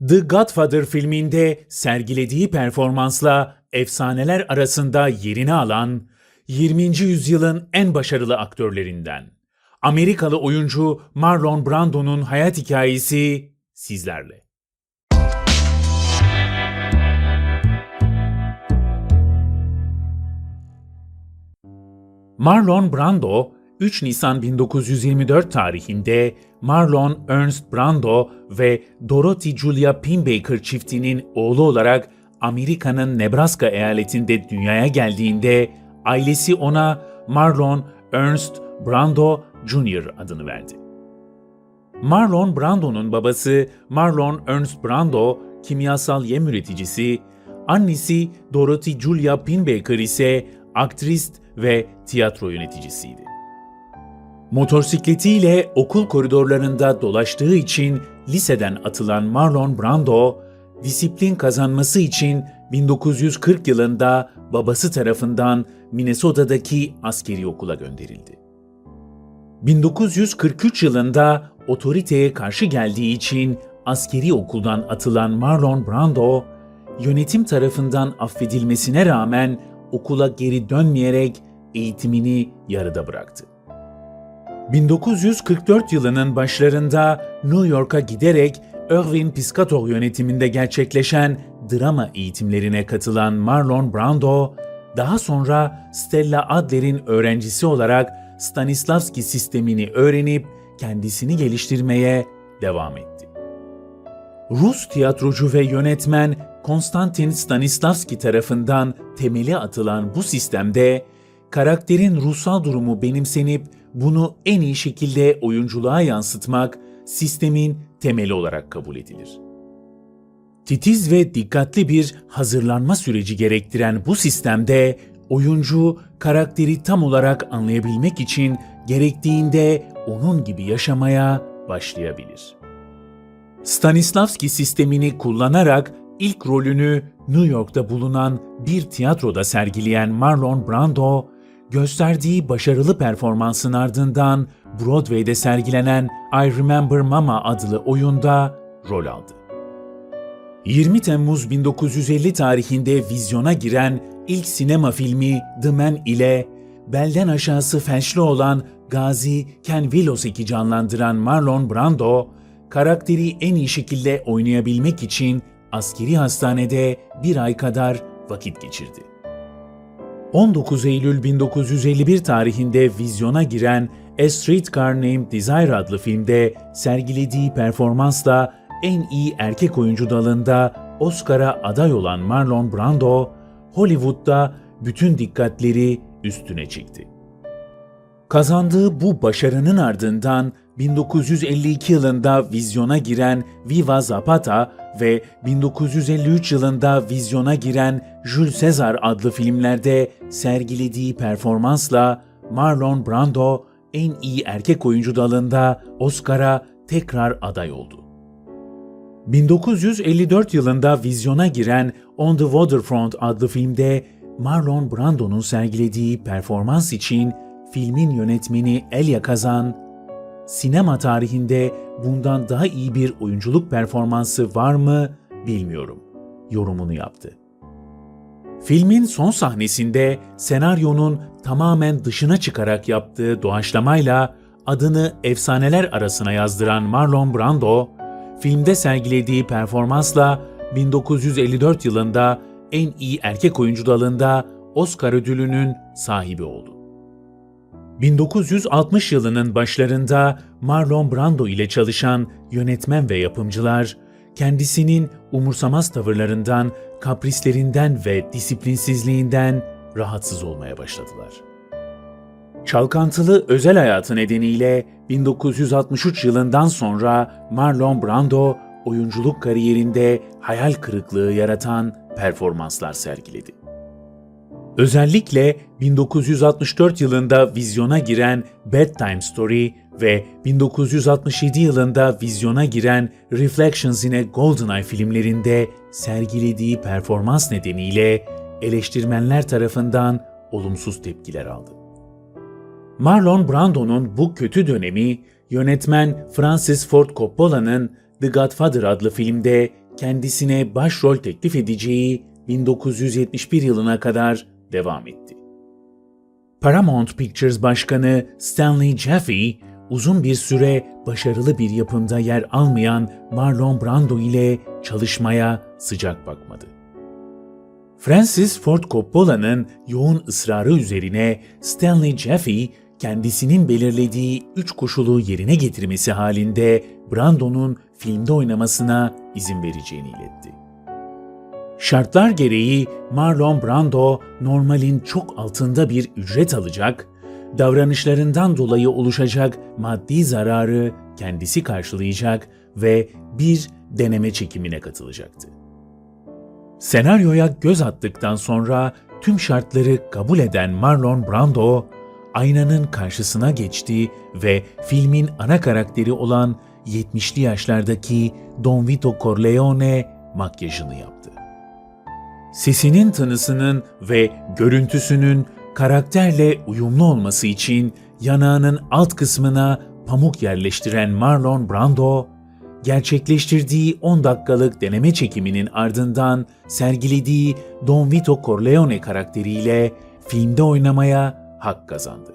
The Godfather filminde sergilediği performansla efsaneler arasında yerini alan 20. yüzyılın en başarılı aktörlerinden Amerikalı oyuncu Marlon Brando'nun hayat hikayesi sizlerle. Marlon Brando, 3 Nisan 1924 tarihinde Marlon Ernst Brando ve Dorothy Julia Pinbaker çiftinin oğlu olarak Amerika'nın Nebraska eyaletinde dünyaya geldiğinde ailesi ona Marlon Ernst Brando Jr. adını verdi. Marlon Brando'nun babası Marlon Ernst Brando kimyasal yem üreticisi, annesi Dorothy Julia Pinbaker ise aktrist ve tiyatro yöneticisiydi. Motosikletiyle okul koridorlarında dolaştığı için liseden atılan Marlon Brando, disiplin kazanması için 1940 yılında babası tarafından Minnesota'daki askeri okula gönderildi. 1943 yılında otoriteye karşı geldiği için askeri okuldan atılan Marlon Brando, yönetim tarafından affedilmesine rağmen okula geri dönmeyerek eğitimini yarıda bıraktı. 1944 yılının başlarında New York'a giderek Irving Piscator yönetiminde gerçekleşen drama eğitimlerine katılan Marlon Brando, daha sonra Stella Adler'in öğrencisi olarak Stanislavski sistemini öğrenip kendisini geliştirmeye devam etti. Rus tiyatrocu ve yönetmen Konstantin Stanislavski tarafından temeli atılan bu sistemde karakterin ruhsal durumu benimsenip bunu en iyi şekilde oyunculuğa yansıtmak sistemin temeli olarak kabul edilir. Titiz ve dikkatli bir hazırlanma süreci gerektiren bu sistemde oyuncu karakteri tam olarak anlayabilmek için gerektiğinde onun gibi yaşamaya başlayabilir. Stanislavski sistemini kullanarak ilk rolünü New York'ta bulunan bir tiyatroda sergileyen Marlon Brando, gösterdiği başarılı performansın ardından Broadway'de sergilenen I Remember Mama adlı oyunda rol aldı. 20 Temmuz 1950 tarihinde vizyona giren ilk sinema filmi The Man ile belden aşağısı felçli olan Gazi Ken Willosek'i canlandıran Marlon Brando, karakteri en iyi şekilde oynayabilmek için askeri hastanede bir ay kadar vakit geçirdi. 19 Eylül 1951 tarihinde vizyona giren A Streetcar Named Desire adlı filmde sergilediği performansla en iyi erkek oyuncu dalında Oscar'a aday olan Marlon Brando, Hollywood'da bütün dikkatleri üstüne çekti. Kazandığı bu başarının ardından 1952 yılında vizyona giren Viva Zapata ve 1953 yılında vizyona giren Jules Caesar adlı filmlerde sergilediği performansla Marlon Brando en iyi erkek oyuncu dalında Oscar'a tekrar aday oldu. 1954 yılında vizyona giren On the Waterfront adlı filmde Marlon Brando'nun sergilediği performans için filmin yönetmeni Elia Kazan, sinema tarihinde bundan daha iyi bir oyunculuk performansı var mı bilmiyorum yorumunu yaptı. Filmin son sahnesinde senaryonun tamamen dışına çıkarak yaptığı doğaçlamayla adını efsaneler arasına yazdıran Marlon Brando, filmde sergilediği performansla 1954 yılında en iyi erkek oyuncu dalında Oscar ödülünün sahibi oldu. 1960 yılının başlarında Marlon Brando ile çalışan yönetmen ve yapımcılar, kendisinin umursamaz tavırlarından, kaprislerinden ve disiplinsizliğinden rahatsız olmaya başladılar. Çalkantılı özel hayatı nedeniyle 1963 yılından sonra Marlon Brando oyunculuk kariyerinde hayal kırıklığı yaratan performanslar sergiledi. Özellikle 1964 yılında vizyona giren Bedtime Story ve 1967 yılında vizyona giren Reflections in a GoldenEye filmlerinde sergilediği performans nedeniyle eleştirmenler tarafından olumsuz tepkiler aldı. Marlon Brando'nun bu kötü dönemi yönetmen Francis Ford Coppola'nın The Godfather adlı filmde kendisine başrol teklif edeceği 1971 yılına kadar devam etti. Paramount Pictures Başkanı Stanley Jaffe, uzun bir süre başarılı bir yapımda yer almayan Marlon Brando ile çalışmaya sıcak bakmadı. Francis Ford Coppola'nın yoğun ısrarı üzerine Stanley Jaffe, kendisinin belirlediği üç koşulu yerine getirmesi halinde Brando'nun filmde oynamasına izin vereceğini iletti. Şartlar gereği Marlon Brando normalin çok altında bir ücret alacak, davranışlarından dolayı oluşacak maddi zararı kendisi karşılayacak ve bir deneme çekimine katılacaktı. Senaryoya göz attıktan sonra tüm şartları kabul eden Marlon Brando, aynanın karşısına geçti ve filmin ana karakteri olan 70'li yaşlardaki Don Vito Corleone makyajını yaptı. Sesinin tınısının ve görüntüsünün karakterle uyumlu olması için yanağının alt kısmına pamuk yerleştiren Marlon Brando, gerçekleştirdiği 10 dakikalık deneme çekiminin ardından sergilediği Don Vito Corleone karakteriyle filmde oynamaya hak kazandı.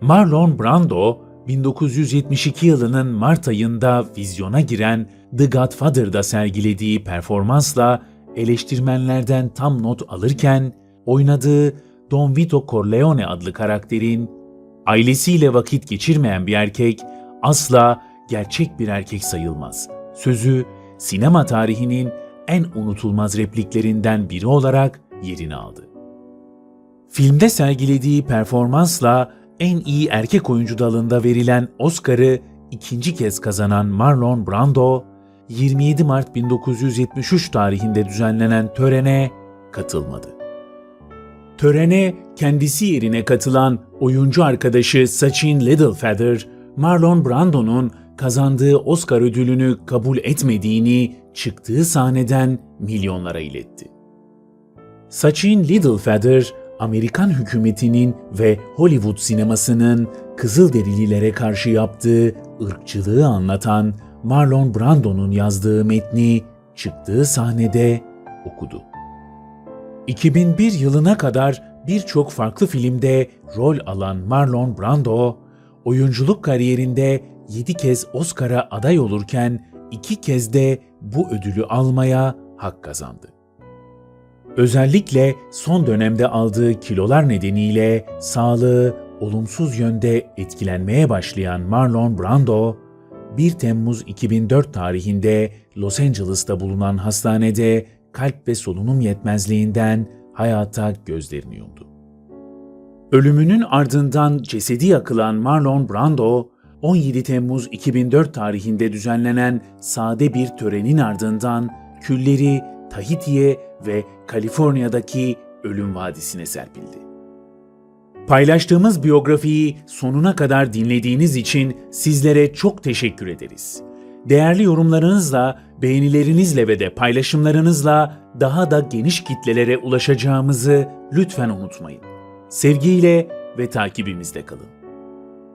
Marlon Brando, 1972 yılının Mart ayında vizyona giren The Godfather'da sergilediği performansla eleştirmenlerden tam not alırken oynadığı Don Vito Corleone adlı karakterin ailesiyle vakit geçirmeyen bir erkek asla gerçek bir erkek sayılmaz. Sözü sinema tarihinin en unutulmaz repliklerinden biri olarak yerini aldı. Filmde sergilediği performansla en iyi erkek oyuncu dalında verilen Oscar'ı ikinci kez kazanan Marlon Brando, 27 Mart 1973 tarihinde düzenlenen törene katılmadı. Törene kendisi yerine katılan oyuncu arkadaşı Sachin Littlefeather, Marlon Brando'nun kazandığı Oscar ödülünü kabul etmediğini çıktığı sahneden milyonlara iletti. Sachin Littlefeather, Amerikan hükümetinin ve Hollywood sinemasının Kızılderililere karşı yaptığı ırkçılığı anlatan Marlon Brando'nun yazdığı metni çıktığı sahnede okudu. 2001 yılına kadar birçok farklı filmde rol alan Marlon Brando, oyunculuk kariyerinde 7 kez Oscar'a aday olurken 2 kez de bu ödülü almaya hak kazandı. Özellikle son dönemde aldığı kilolar nedeniyle sağlığı olumsuz yönde etkilenmeye başlayan Marlon Brando, 1 Temmuz 2004 tarihinde Los Angeles'ta bulunan hastanede kalp ve solunum yetmezliğinden hayata gözlerini yumdu. Ölümünün ardından cesedi yakılan Marlon Brando, 17 Temmuz 2004 tarihinde düzenlenen sade bir törenin ardından külleri Tahiti'ye ve Kaliforniya'daki Ölüm Vadisi'ne serpildi. Paylaştığımız biyografiyi sonuna kadar dinlediğiniz için sizlere çok teşekkür ederiz. Değerli yorumlarınızla, beğenilerinizle ve de paylaşımlarınızla daha da geniş kitlelere ulaşacağımızı lütfen unutmayın. Sevgiyle ve takibimizde kalın.